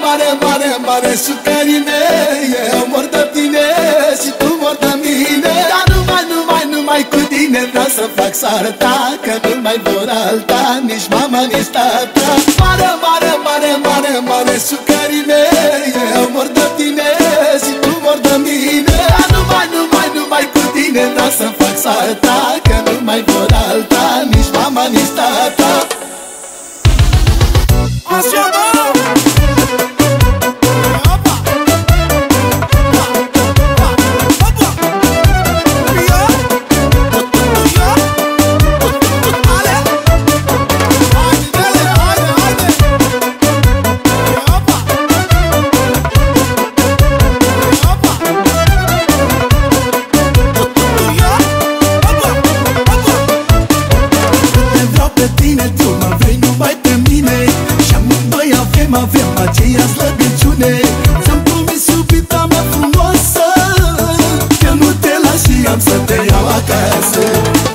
mare sucării mei Eu mor de tine și tu mor de mine. Dar numai, numai, numai cu tine Vreau să fac sarta Că nu mai vor alta Nici mama, nici tata. Mare, mare, mare, mare, mare sucării mei Eu mor de tine și tu mor de mine. Dar numai, numai, numai cu tine Vreau să fac sarta Că nu mai vor alta Nici mama, nici tata avem aceeași slăbiciune. Ți-am promis iubita mea frumoasă Că nu te las și am să te iau acasă.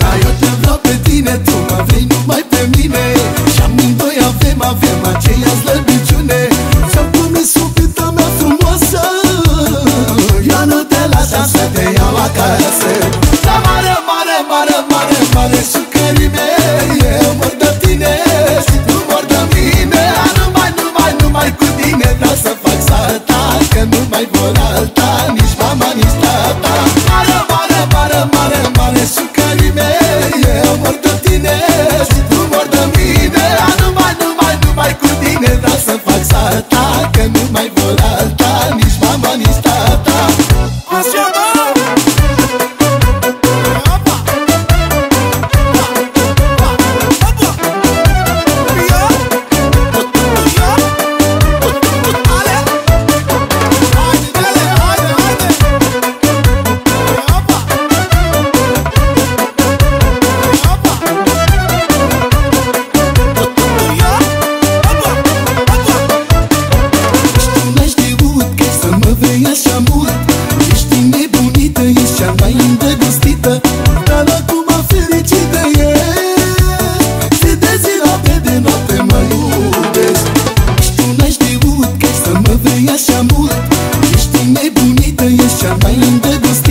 Dar eu te vreau pe tine, tu mă vrei numai pe mine. Și amândoi avem, avem aceeași slăbiciune Că nu Elimde bir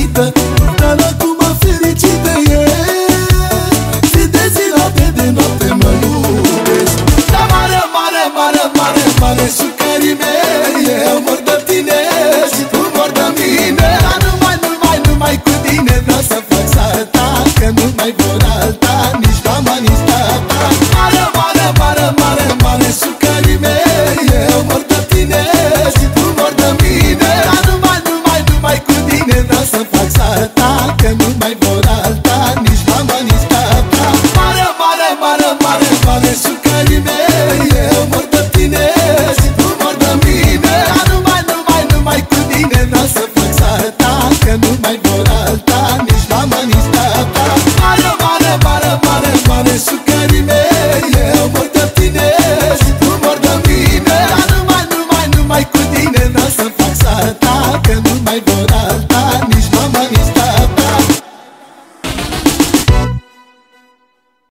tata Că nu mai vor alta Nici mama, nici tata. Mare, mare, mare, mare, mare Sucării mei Eu mor de tine